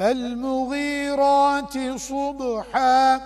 فالمغيرات صبحا